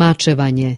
mačevanje.